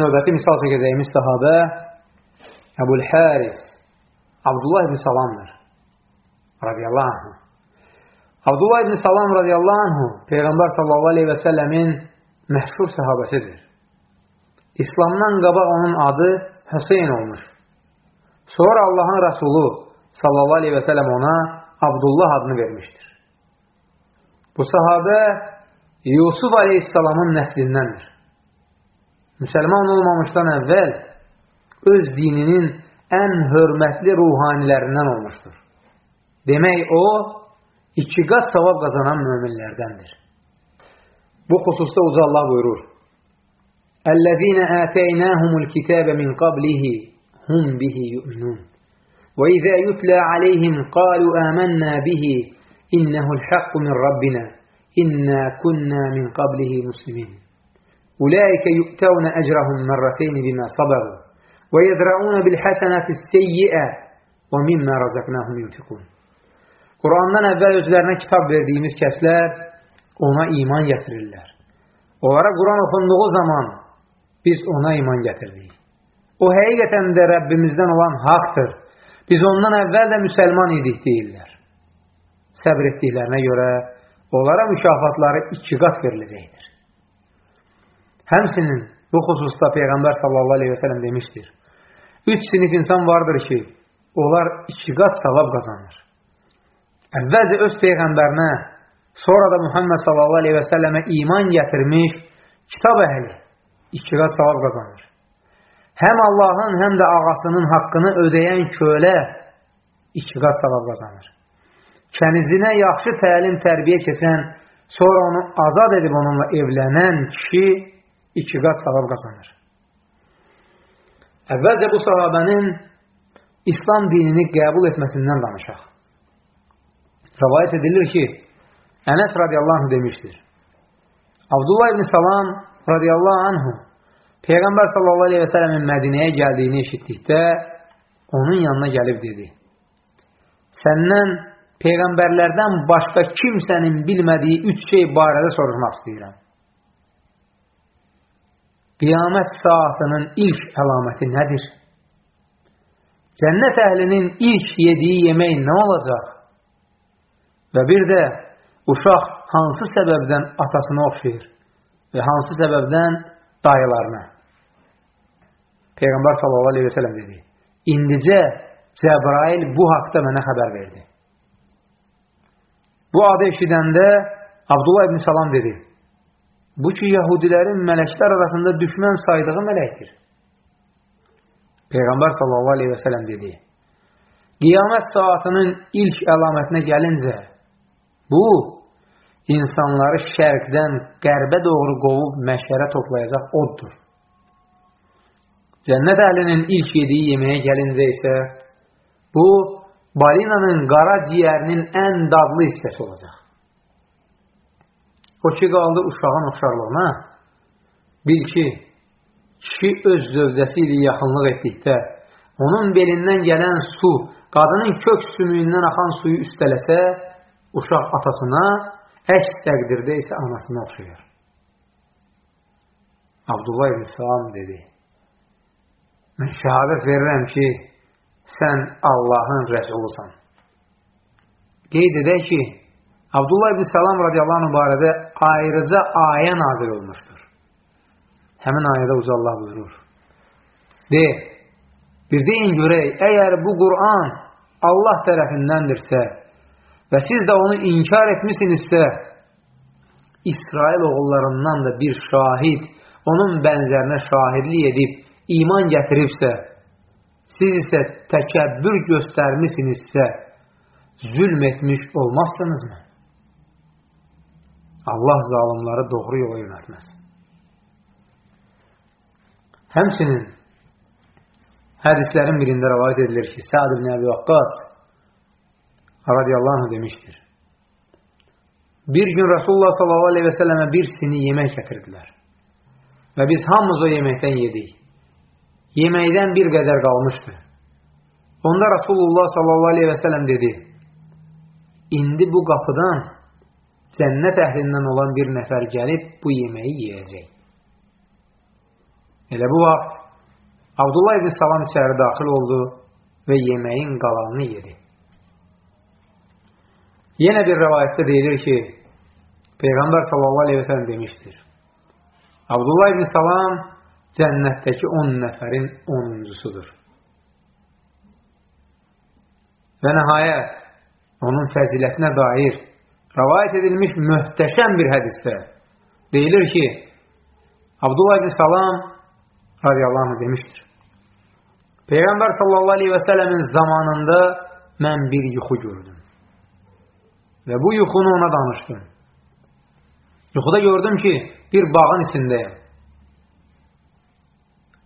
növbəti misal çəkəcəyimiz sahabə Əbul Həris Abdullah ibn Salamdır. Radiyallahu anh. Abdullah ibn Salam radiyallahu anh Peyğəmbər sallallahu aleyhi və səlləmin məşhur sahabəsidir. İslamdan qabaq onun adı Hüseyin olmuş. Sonra Allahın Rəsulu sallallahu aleyhi və səlləm ona Abdullah adını vermişdir. Bu sahabə Yusuf aleyhissalamın nəslindəndir. Müsəlman olmamışdan əvvəl öz dininin ən hörmətli ruhanilərindən olmuşdur. Demək, o, iki qat savab qazanan müminlərdəndir. Bu xüsusda Uca Allah buyurur. Əl-ləzīnə ətəynəhumul kitəbə min qablihi hum bihi yu'minun. Və izə yutlə aleyhim qalu əmənnə bihi innəhul haqqu min Rabbina inna kunna min qablihi muslimin. Mərrəteyni bimə sabaru və yədra'una bil həsənəti seyyiə və mimmə razaqnahum yunfiqun. Qurandan əvvəl özlərinə kitab verdiyimiz kəslər ona iman gətirirlər. Onlara Quran oxunduğu zaman biz ona iman gətirdik. O həqiqətən də Rəbbimizdən olan haqdır. Biz ondan əvvəl də müsəlman idik deyirlər. Səbr etdiklərinə görə onlara mükafatları iki qat veriləcəkdir. Həmsinin bu xüsusda Peyğəmbər sallallahu aleyhi və sələm demişdir. Üç sinif insan vardır ki, onlar iki qat savab qazanır. Əvvəlcə öz Peyğəmbərinə, sonra da Muhammed sallallahu aleyhi və səlləmə iman gətirmiş kitab əhli iki qat savab qazanır. Həm Allahın, həm də ağasının haqqını ödəyən kölə iki qat savab qazanır. Kənizinə yaxşı təlim, tərbiyə keçən, sonra onu azad edib onunla evlənən kişi iki qat savab qazanır. Əvvəlcə bu sahabənin İslam dinini qəbul etməsindən danışaq. Rəvayət edilir ki, Ənəs radiyallahu anh demişdir. Abdullah ibn Salam radiyallahu anhu Peyğəmbər sallallahu aleyhi və sələmin Mədinəyə gəldiyini eşitdikdə onun yanına gəlib dedi. Səndən Peyğəmbərlərdən başqa kimsənin bilmədiyi üç şey barədə soruşmaq istəyirəm. Qiyamət saatının ilk əlaməti nədir? Cənnət əhlinin ilk yediyi yemək nə olacaq? Və bir də uşaq hansı səbəbdən atasına oxşayır və hansı səbəbdən dayılarına? Peyğəmbər sallallahu aleyhi və sələm dedi. İndicə Cəbrail bu haqda mənə xəbər verdi. Bu adı eşidəndə Abdullah ibn Salam dedi. Bu ki, Yahudilərin mələklər arasında düşmən saydığı mələkdir. Peyğəmbər sallallahu aleyhi və sələm dedi. Qiyamət saatının ilk əlamətinə gəlincə, bu, insanları şərqdən qərbə doğru qovub məşərə toplayacaq oddur. Cənnət əhlinin ilk yediyi yeməyə gəlincə isə, bu, balinanın qara ciyərinin ən dadlı hissəsi olacaq. O ki, qaldı uşağın oxşarlığına, bil ki, kişi öz zövcəsi ilə yaxınlıq etdikdə, onun belindən gələn su, qadının kök sümüyündən axan suyu üstələsə, uşaq atasına, əks təqdirdə isə anasına oxşayır. Abdullah ibn Salam dedi, mən şəhadət verirəm ki, sən Allahın rəsulusan. Qeyd edək ki, Abdullah ibn Salam radiyallahu anh barədə ayrıca ayə nazil olmuşdur. Həmin ayədə uca Allah buyurur. De, bir deyin görək, əgər bu Qur'an Allah tərəfindəndirsə və siz də onu inkar etmisinizsə, İsrail oğullarından da bir şahid onun bənzərinə şahidlik edib iman gətiribsə, siz isə təkəbbür göstərmisinizsə, zülm etmiş olmazsınızmı? Allah zalimları doğru yola yönətməz. Həmçinin hədislərin birində rəvayət edilir ki, Səad ibn Əbi Vaqqas radiyallahu anh demişdir. Bir gün Rasulullah sallallahu aleyhi və səlləmə bir sini yemək gətirdilər. Və biz hamımız o yeməkdən yedik yeməkdən bir qədər qalmışdı. Onda Rasulullah sallallahu aleyhi və sələm dedi, indi bu qapıdan cənnət əhlindən olan bir nəfər gəlib bu yeməyi yeyəcək. Elə bu vaxt Abdullah ibn Salam içəri daxil oldu və yeməyin qalanını yedi. Yenə bir rəvayətdə deyilir ki, Peyğəmbər sallallahu aleyhi və sələm demişdir. Abdullah ibn Salam cənnətdəki 10 nəfərin 10-uncusudur. Və nəhayət onun fəzilətinə dair rəvayət edilmiş möhtəşəm bir hədisdə deyilir ki, Abdullah ibn Salam radiyallahu anh demişdir. Peyğəmbər sallallahu aleyhi və sələmin zamanında mən bir yuxu gördüm. Və bu yuxunu ona danışdım. Yuxuda gördüm ki, bir bağın içindəyəm.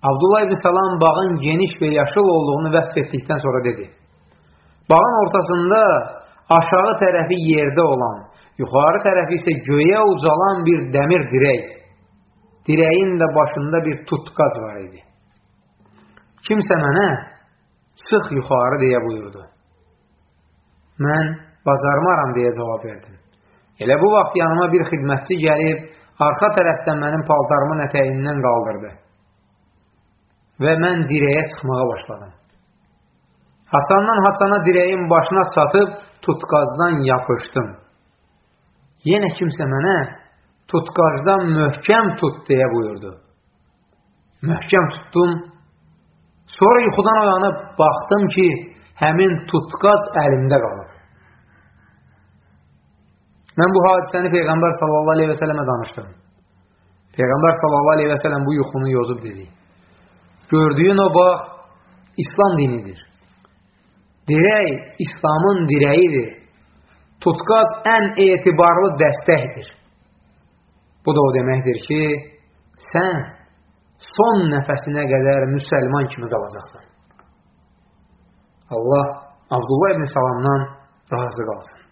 Abdullah ibn Salam bağın geniş və yaşıl olduğunu vəsf etdikdən sonra dedi. Bağın ortasında aşağı tərəfi yerdə olan, yuxarı tərəfi isə göyə ucalan bir dəmir dirək. Dirəyin də başında bir tutqac var idi. Kimsə mənə çıx yuxarı deyə buyurdu. Mən bacarmaram deyə cavab verdim. Elə bu vaxt yanıma bir xidmətçi gəlib, arxa tərəfdən mənim paltarımın ətəyindən qaldırdı. Və mən dirəyə çıxmağa başladım. Hasandan Hasana dirəyin başına çatıb, tutqazdan yapışdım. Yenə kimsə mənə tutqazdan möhkəm tut deyə buyurdu. Möhkəm tutdum. Sonra yuxudan oyanıb baxdım ki, həmin tutqaz əlimdə qalıb. Mən bu hadisəni Peyğəmbər sallallahu aleyhi və sələmə danışdım. Peyğəmbər sallallahu aleyhi və sələm bu yuxunu yozub dedi. Gördüyün o bax, İslam dinidir. Dirək İslamın dirəyidir. Tutqaz ən etibarlı dəstəkdir. Bu da o deməkdir ki, sən son nəfəsinə qədər müsəlman kimi qalacaqsan. Allah Abdullah ibn Salamdan razı qalsın.